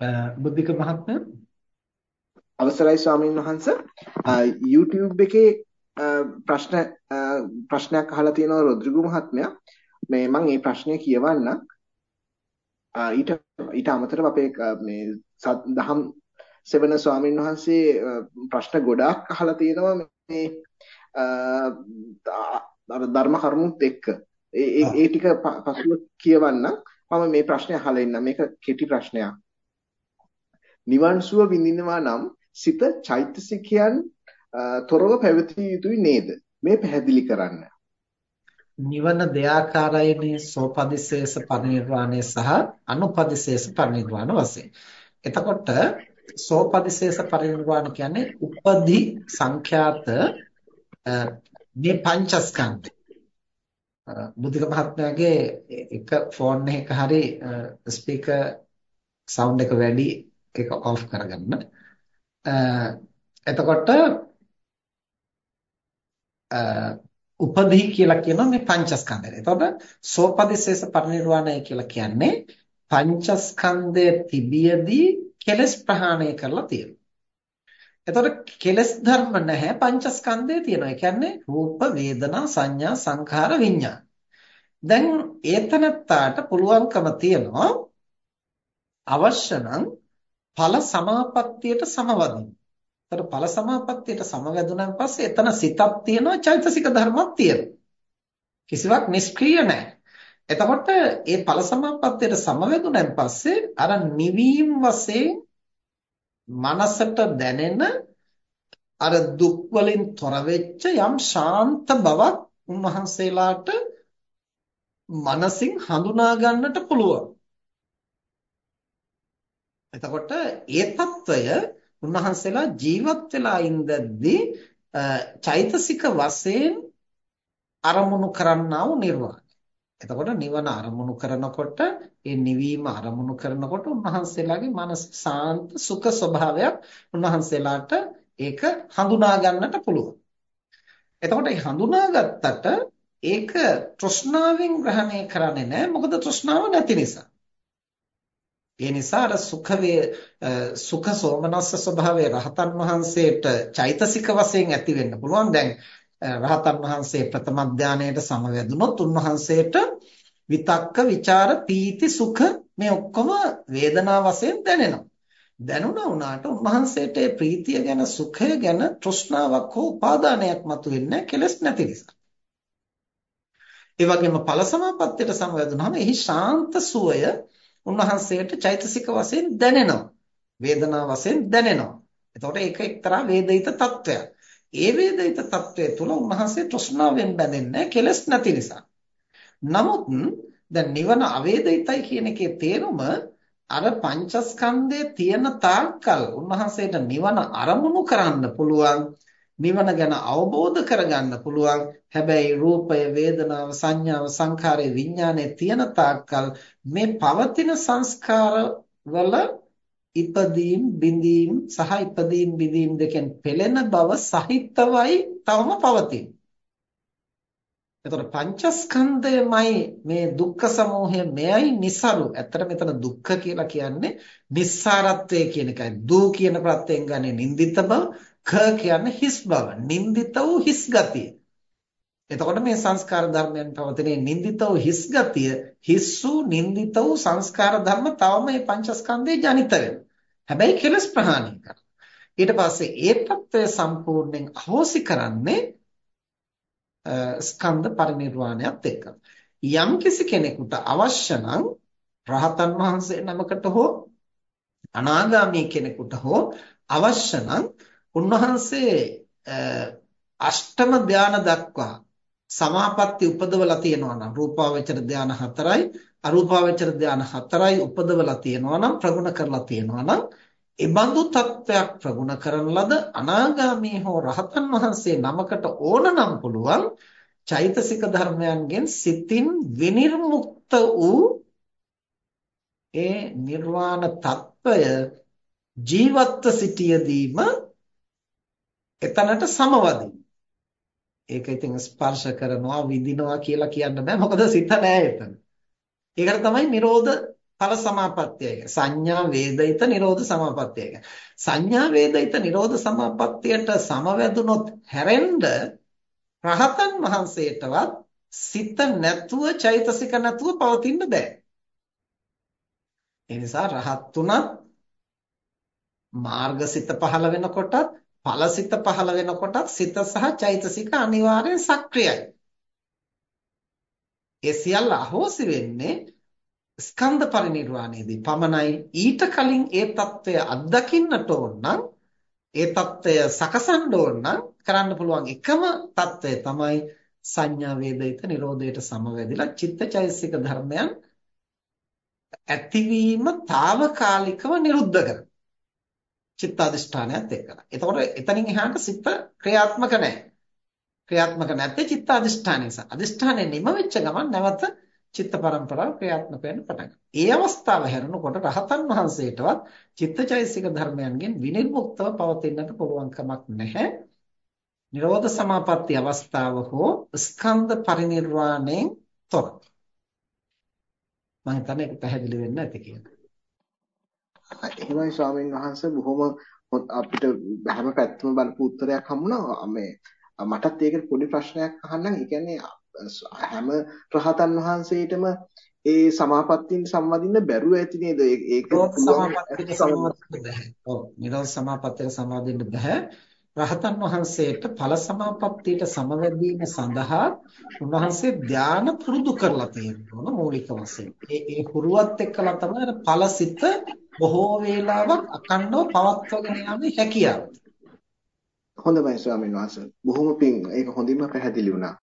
බුද්ධික මහත්මයා? අවසරයි ස්වාමීන් වහන්ස. YouTube එකේ ප්‍රශ්න ප්‍රශ්නයක් අහලා තියෙනවා රොද්රිගු මහත්මයා. මේ මම මේ ප්‍රශ්නය කියවන්නම්. ඊට ඊට අමතරව අපේ මේ දහම් සෙවන ස්වාමීන් වහන්සේ ප්‍රශ්න ගොඩාක් අහලා තියෙනවා මේ ධර්ම කරුණුත් එක්ක. ඒ ඒ ටික පසුව කියවන්නම්. මම මේ ප්‍රශ්නේ අහලා ඉන්නම්. මේක කෙටි ප්‍රශ්නයක්. නිවන් සුව විඳිනවා නම් සිත චෛතසිකයන් තොරව පැවතිය යුතුයි නේද? මේ පැහැදිලි කරන්න. නිවන දෙආකාරයනේ සෝපදිශේෂ පරිනිර්වාණය සහ අනුපදිශේෂ පරිනිර්වාණ වශයෙන්. එතකොට සෝපදිශේෂ පරිනිර්වාණ කියන්නේ උපදි සංඛ්‍යාත මේ පංචස්කන්ධ. බුද්ධික මහත්මයාගේ එක ෆෝන් එකක හරි ස්පීකර් සවුන්ඩ් එක වැඩි ඒක ඔෆ් කරගන්න. එතකොට උපදී කියලා කියනවා මේ පංචස්කන්ධය. එතකොට සෝපදිශේෂ පරිනිර්වාණය කියලා කියන්නේ පංචස්කන්ධය තිබියදී කෙලස් ප්‍රහාණය කරලා තියෙනවා. එතකොට කෙලස් ධර්ම නැහැ පංචස්කන්ධය තියෙනවා. ඒ කියන්නේ රූප, වේදනා, සංඥා, සංඛාර, විඤ්ඤාණ. දැන් ඒතනත්තාට පුළුවන්කම තියෙනවා අවශ්‍ය නම් ඵල සමාපත්තියට සමවදින්න. ඒතර ඵල සමාපත්තියට සමවැදුනන් පස්සේ එතන සිතක් තියෙනවා චෛතසික ධර්මයක් තියෙනවා. කිසිවක් නිෂ්ක්‍රීය නැහැ. එතකොට මේ ඵල සමාපත්තියට සමවැදුනන් පස්සේ අර නිවීම වශයෙන් මනසට දැනෙන අර දුක් වලින් තොර වෙච්ච යම් ශාන්ත බවක් උන්වහන්සේලාට මනසින් හඳුනා ගන්නට පුළුවන්. එතකොට ඒ తত্ত্বය උන්වහන්සේලා ජීවත් වෙලා ඉඳද්දී චෛතසික වශයෙන් අරමුණු කරන්නා වූ නිර්වාණය. එතකොට නිවන අරමුණු කරනකොට ඒ නිවීම අරමුණු කරනකොට උන්වහන්සේලාගේ මනස සාන්ත සුඛ ස්වභාවයක් උන්වහන්සේලාට ඒක හඳුනා ගන්නට පුළුවන්. එතකොට ඒ හඳුනාගත්තට ඒක තෘෂ්ණාවෙන් ග්‍රහණය කරන්නේ නැහැ. මොකද තෘෂ්ණාව නැති නිසා. ඒ නිසා අර සුඛ වේ සුඛ සෝමනස්ස ස්වභාවයේ රහතන් වහන්සේට චෛතසික වශයෙන් ඇති වෙන්න පුළුවන්. දැන් රහතන් වහන්සේ ප්‍රථම ධානයට සමවැදුනොත් උන්වහන්සේට විතක්ක ਵਿਚාර පීති සුඛ මේ ඔක්කොම වේදනා වශයෙන් දැනෙනවා. දැනුණා වුණාට උන්වහන්සේට ප්‍රීතිය ගැන සුඛය ගැන තෘෂ්ණාවක් හෝ උපාදානයක් මතුවෙන්නේ කෙලස් නැති නිසා. ඒ වගේම ඵල සමාපත්තියට සමවැදුනහම එහි ශාන්ත සුවය උන්වහන්සේට චෛතසික වශයෙන් දැනෙනවා. වේදනා වශයෙන් දැනෙනවා. එතකොට ඒක එක්තරා වේදිත තත්වයක්. ඒ වේදිත තත්වයේ තුල උන්වහන්සේ තෘෂ්ණාවෙන් බැඳෙන්නේ කෙලස් නැති නිසා. නමුත් දැන් නිවන අවේදිතයි කියන එකේ තේරුම අර පංචස්කන්ධයේ තියෙන තාක්කල් උන්වහන්සේට නිවන අරමුණු කරන්න පුළුවන් නිවන ගැන අවබෝධ කරගන්න පුළුවන් හැබැයි රූපය වේදනාව සංඥාව සංඛාරය විඥානය තියෙන තාක්කල් මේ පවතින සංස්කාර වල ඉපදීම් බිඳීම් සහ ඉපදීම් බිඳීම් දෙකෙන් පෙළෙන බව සහිතවයි තවම පවතින. එතකොට පංචස්කන්ධයමයි මේ දුක්ඛ සමූහය මෙයයි નિසරු. ඇත්තට මෙතන දුක්ඛ කියලා කියන්නේ නිස්සාරත්වය කියන එකයි. දූ කියන ප්‍රත්‍යයෙන් ගන්නේ නින්දිත බව, ක කියන්නේ හිස් බව නින්දිත වූ හිස් ගතිය. එතකොට මේ සංස්කාර ධර්මයන් පවතිනේ නින්දිත වූ හිස් ගතිය හිස් වූ නින්දිත වූ සංස්කාර ධර්ම තවම මේ පංචස්කන්ධේ ජනිත හැබැයි කෙලස් ප්‍රහාණය කරන ඊට පස්සේ ඒ తত্ত্বය සම්පූර්ණයෙන් අහෝසි කරන්නේ ස්කන්ධ පරිණිරවාණයත් එක්ක. යම් කිසි කෙනෙකුට අවශ්‍ය නම් රහතන් වහන්සේ නමකට හෝ අනාගාමී කෙනෙකුට හෝ අවශ්‍ය නම් උන්වහන්සේ අෂ්ටම ධාන දක්වා සමාපatti උපදවලා තියෙනවා නම් රූපාවචර ධාන හතරයි අරූපාවචර ධාන හතරයි උපදවලා තියෙනවා නම් ප්‍රගුණ කරලා තියෙනවා නම් ඒ බඳු තත්වයක් ප්‍රගුණ කරන ලද අනාගාමී හෝ රහතන් වහන්සේ නමකට ඕන නම් පුළුවන් චෛතසික ධර්මයන්ගෙන් සිතින් විනිර්මුක්ත වූ ඒ නිර්වාණ තත්වය ජීවත්ව සිටියදීම එතනට සමවදින්න. ඒක ඉතින් ස්පර්ශ කරනවා විඳිනවා කියලා කියන්න බෑ මොකද සිත නෑ එතන. ඒකට තමයි Nirodha ඵල සමාපත්තිය සංඥා වේදිත නිරෝධ සමාපත්තිය සංඥා වේදිත නිරෝධ සමාපත්තියට සමවැදුනොත් හැරෙන්න රහතන් වහන්සේටවත් සිත නැතුව චෛතසික නැතුව පවතින්න බෑ. ඒ නිසා රහත් උනත් මාර්ගසිත පහළ වෙනකොටත් ඵලසිත පහළ වෙනකොටත් සිත සහ චෛතසික අනිවාර්යෙන් සක්‍රියයි. ඒ සියල්ල අහෝසි වෙන්නේ ස්කන්ධ පරිණිරවාණයේදී පමණයි. ඊට කලින් ඒ తত্ত্বය අත්දකින්නට ඕන නම් ඒ తত্ত্বය සකසන්න ඕන නම් කරන්න පුළුවන් එකම తত্ত্বය තමයි සංඥා වේදිත නිරෝධයට සමවැදිලා චිත්තචෛතසික ධර්මයන් ඇතිවීම తాවකාලිකව නිරුද්ධ කරනවා. චිත්තාදිෂ්ඨානයත් එක්කලා. එතකොට එතනින් එහාට සිත ක්‍රියාත්මක නැහැ. ක්‍රියාත්මක නැත්තේ චිත්තාදිෂ්ඨානය නිසා. අදිෂ්ඨානය නිම වෙච්ච ගමන් නැවත චිත්ත පරම්පරාව ක්‍රියාත්මක වෙන්න පටන් ඒ අවස්ථාව හැරෙනකොට රහතන් වහන්සේටවත් චිත්තචෛසික ධර්මයන්ගෙන් විනිර්මුක්තව පවතින්නට පුළුවන් කමක් නැහැ. නිරෝධ සමාපatti අවස්ථාව හෝ ස්කන්ධ පරිනිර්වාණයෙන් තොර. මම හිතන්නේ ඒක පැහැදිලි වෙන්න ඇති කියලා. එහෙමයි ස්වාමීන් වහන්සේ බොහොම අපිට හැම පැත්තම බලපු උත්තරයක් හම්බුණා. මේ මටත් ඒකට පොඩි ප්‍රශ්නයක් අහන්නම්. ඒ කියන්නේ හැම රහතන් වහන්සේටම ඒ සමාපත්තියෙන් සම්වදින්න බැරුව ඇති නේද? ඒක සමාපත්තියට සම්වදින්න බෑ. ඔව්, නිරෝධ සමාපත්තියට සම්වදින්න බෑ. රහතන් වහන්සේට ඵල සමාපත්තියට සමවැදීම සඳහා උන්වහන්සේ ධාන පුරුදු කරලා තියෙනවා මූලික වශයෙන්. ඒ ඒ පුරුවත් එක්කලා තමයි ඵලසිත බොහෝ වේලාවක් අකණ්ඩව පවත්වාගෙන යන්නේ හැකියාව. හොඳයි ස්වාමීන් වහන්සේ. බොහොම පිං ඒක හොඳින්ම පැහැදිලි වුණා.